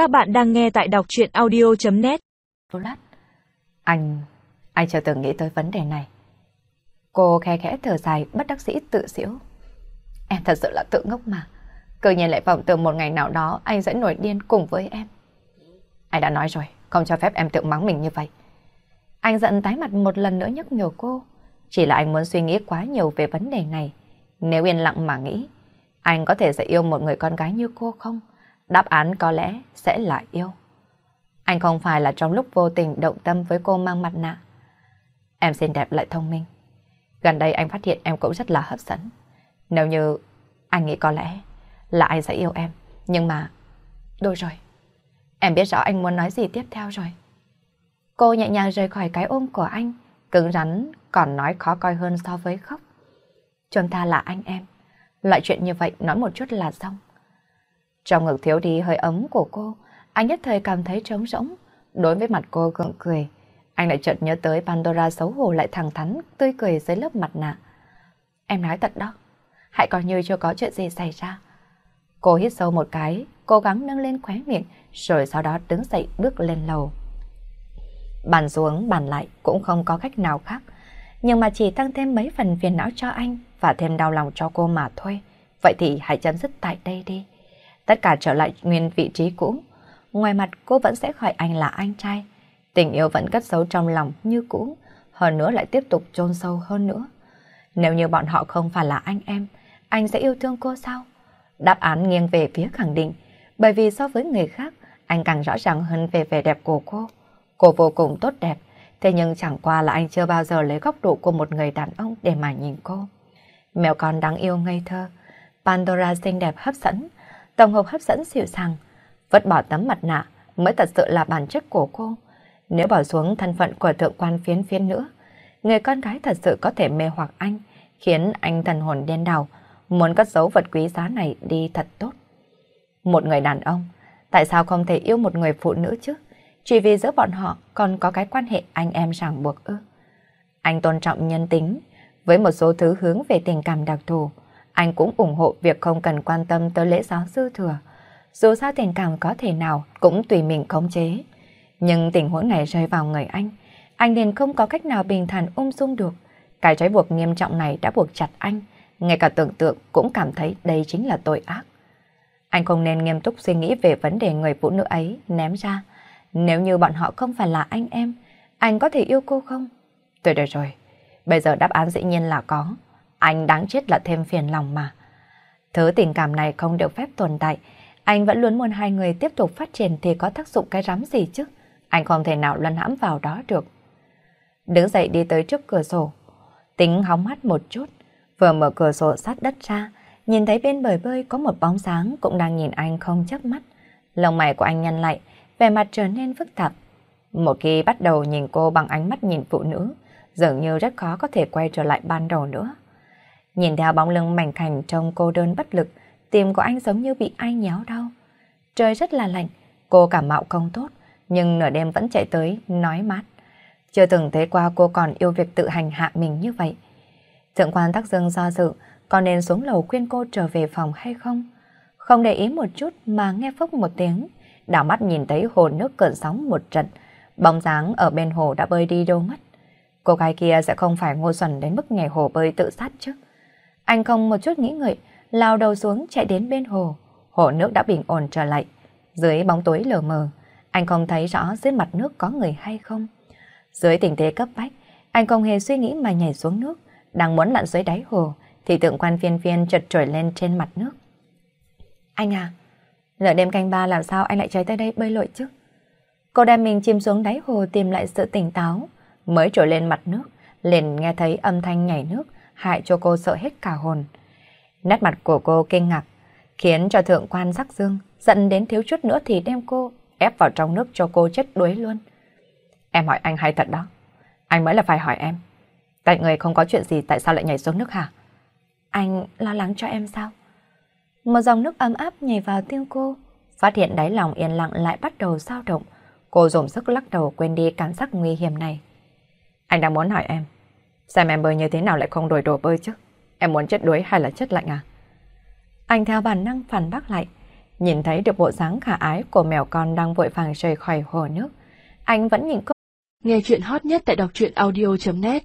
Các bạn đang nghe tại đọc chuyện audio.net Lát. Anh... anh chưa từng nghĩ tới vấn đề này. Cô khe khẽ thở dài, bất đắc sĩ tự xỉu. Em thật sự là tự ngốc mà. Cứ nhiên lại vọng tưởng một ngày nào đó anh sẽ nổi điên cùng với em. Anh đã nói rồi, không cho phép em tự mắng mình như vậy. Anh giận tái mặt một lần nữa nhắc nhở cô. Chỉ là anh muốn suy nghĩ quá nhiều về vấn đề này. Nếu yên lặng mà nghĩ, anh có thể sẽ yêu một người con gái như cô không? Đáp án có lẽ sẽ là yêu. Anh không phải là trong lúc vô tình động tâm với cô mang mặt nạ. Em xinh đẹp lại thông minh. Gần đây anh phát hiện em cũng rất là hấp dẫn. Nếu như anh nghĩ có lẽ là anh sẽ yêu em. Nhưng mà... Đôi rồi. Em biết rõ anh muốn nói gì tiếp theo rồi. Cô nhẹ nhàng rời khỏi cái ôm của anh. Cứng rắn còn nói khó coi hơn so với khóc. Chúng ta là anh em. Loại chuyện như vậy nói một chút là xong. Trong ngực thiếu đi hơi ấm của cô, anh nhất thời cảm thấy trống rỗng. Đối với mặt cô gượng cười, anh lại chợt nhớ tới Pandora xấu hổ lại thẳng thắn, tươi cười dưới lớp mặt nạ. Em nói thật đó, hãy coi như chưa có chuyện gì xảy ra. Cô hít sâu một cái, cố gắng nâng lên khóe miệng, rồi sau đó đứng dậy bước lên lầu. Bàn xuống, bàn lại cũng không có cách nào khác, nhưng mà chỉ tăng thêm mấy phần phiền não cho anh và thêm đau lòng cho cô mà thôi. Vậy thì hãy chấm dứt tại đây đi. Tất cả trở lại nguyên vị trí cũ. Ngoài mặt cô vẫn sẽ gọi anh là anh trai. Tình yêu vẫn cất giấu trong lòng như cũ, hơn nữa lại tiếp tục chôn sâu hơn nữa. Nếu như bọn họ không phải là anh em, anh sẽ yêu thương cô sao? Đáp án nghiêng về phía khẳng định, bởi vì so với người khác, anh càng rõ ràng hơn về vẻ đẹp của cô. Cô vô cùng tốt đẹp, thế nhưng chẳng qua là anh chưa bao giờ lấy góc độ của một người đàn ông để mà nhìn cô. Mèo con đáng yêu ngây thơ, Pandora xinh đẹp hấp dẫn, tổng hợp hấp dẫn dịu dàng, vứt bỏ tấm mặt nạ mới thật sự là bản chất của cô. Nếu bỏ xuống thân phận của thượng quan phiến phiến nữa, người con gái thật sự có thể mê hoặc anh, khiến anh thần hồn điên đảo, muốn cất giấu vật quý giá này đi thật tốt. Một người đàn ông, tại sao không thể yêu một người phụ nữ chứ? Chỉ vì giữa bọn họ còn có cái quan hệ anh em ràng buộc ư. Anh tôn trọng nhân tính, với một số thứ hướng về tình cảm đặc thù, anh cũng ủng hộ việc không cần quan tâm tới lễ giáo sư thừa. Dù sao tình cảm có thể nào cũng tùy mình khống chế. Nhưng tình huống này rơi vào người anh, anh liền không có cách nào bình thản ung dung được. Cái trói buộc nghiêm trọng này đã buộc chặt anh, ngay cả tưởng tượng cũng cảm thấy đây chính là tội ác. Anh không nên nghiêm túc suy nghĩ về vấn đề người phụ nữ ấy ném ra. Nếu như bọn họ không phải là anh em, anh có thể yêu cô không? Tôi được rồi, bây giờ đáp án dĩ nhiên là có. Anh đáng chết là thêm phiền lòng mà. Thứ tình cảm này không được phép tồn tại. Anh vẫn luôn muốn hai người tiếp tục phát triển thì có tác dụng cái rắm gì chứ. Anh không thể nào luân hãm vào đó được. Đứng dậy đi tới trước cửa sổ. Tính hóng mắt một chút. Vừa mở cửa sổ sát đất ra. Nhìn thấy bên bờ bơi có một bóng sáng cũng đang nhìn anh không chớp mắt. Lông mày của anh nhăn lại, vẻ mặt trở nên phức tạp. Một khi bắt đầu nhìn cô bằng ánh mắt nhìn phụ nữ, dường như rất khó có thể quay trở lại ban đầu nữa. Nhìn theo bóng lưng mảnh khảnh trong cô đơn bất lực, tim của anh giống như bị ai nhéo đau. Trời rất là lạnh, cô cảm mạo không tốt, nhưng nửa đêm vẫn chạy tới, nói mát. Chưa từng thấy qua cô còn yêu việc tự hành hạ mình như vậy. Thượng quan tắc dương do dự, có nên xuống lầu khuyên cô trở về phòng hay không? Không để ý một chút mà nghe phốc một tiếng, đảo mắt nhìn thấy hồ nước cơn sóng một trận, bóng dáng ở bên hồ đã bơi đi đâu mất. Cô gái kia sẽ không phải ngu xuẩn đến mức nhảy hồ bơi tự sát chứ. Anh không một chút nghĩ ngợi, lao đầu xuống chạy đến bên hồ. Hồ nước đã bình ổn trở lại. Dưới bóng tối lờ mờ, anh không thấy rõ dưới mặt nước có người hay không. Dưới tình thế cấp bách, anh không hề suy nghĩ mà nhảy xuống nước, đang muốn lặn dưới đáy hồ, thì tượng quan phiên phiên chợt trồi lên trên mặt nước. Anh à, nửa đêm canh ba làm sao anh lại chạy tới đây bơi lội chứ? Cô đem mình chìm xuống đáy hồ tìm lại sự tỉnh táo, mới trồi lên mặt nước, liền nghe thấy âm thanh nhảy nước, hại cho cô sợ hết cả hồn. Nét mặt của cô kinh ngạc, khiến cho thượng quan sắc dương giận đến thiếu chút nữa thì đem cô ép vào trong nước cho cô chết đuối luôn. Em hỏi anh hay thật đó. Anh mới là phải hỏi em. Tại người không có chuyện gì tại sao lại nhảy xuống nước hả? Anh lo lắng cho em sao? Một dòng nước ấm áp nhảy vào tim cô, phát hiện đáy lòng yên lặng lại bắt đầu dao động. Cô dùng sức lắc đầu quên đi cảm giác nguy hiểm này. Anh đang muốn hỏi em, Xem em bơi như thế nào lại không đổi đồ bơi chứ? Em muốn chết đuối hay là chết lạnh à? Anh theo bản năng phản bác lại. Nhìn thấy được bộ dáng khả ái của mèo con đang vội vàng rời khỏi hồ nước, anh vẫn nhìn cô. Nghe chuyện hot nhất tại đọc truyện audio.net